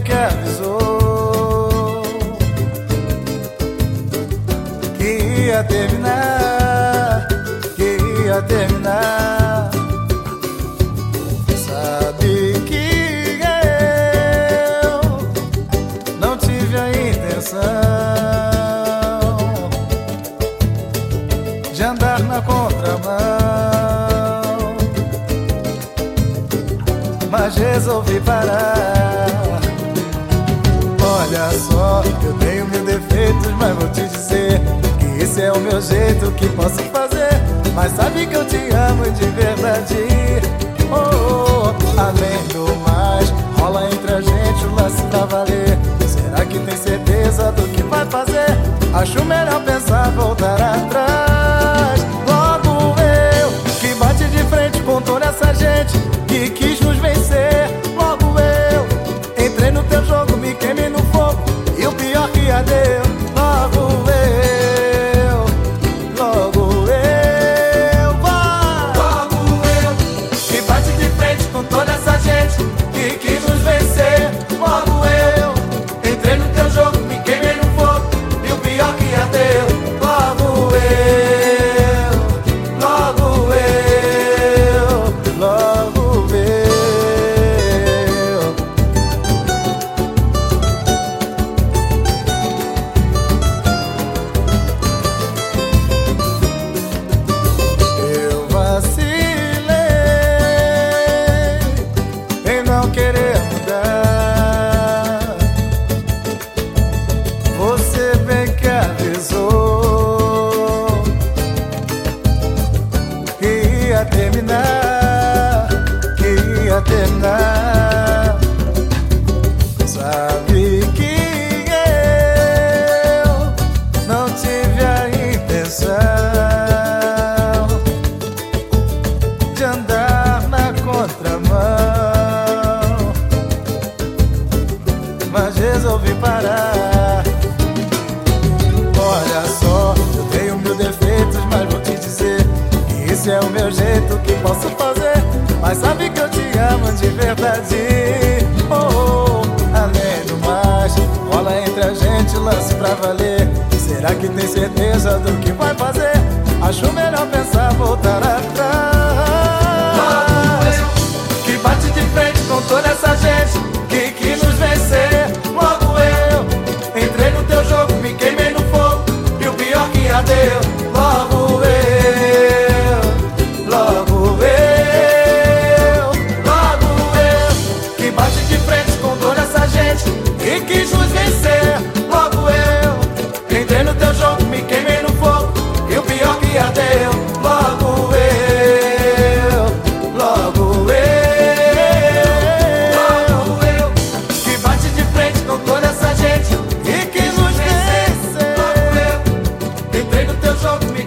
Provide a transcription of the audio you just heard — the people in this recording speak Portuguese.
que avisou que ia terminar, que ia terminar. Sabe que eu não tive a intenção de andar na contramão, mas resolvi parar. Olha só, eu tenho mil defeitos, mas vou te dizer que esse é o meu jeito que posso fazer. Mas sabe que eu te amo de verdade. Oh, oh, além do mais, rola entre a gente o lance pra valer. Será que tem certeza do que vai fazer? Acho melhor ia que amo de verdade. Oh, oh, além do mais, rola entre a gente, lance pra valer. Será que tem certeza do que vai fazer? Acho melhor pensar voltar atrás. Que bate de frente of me.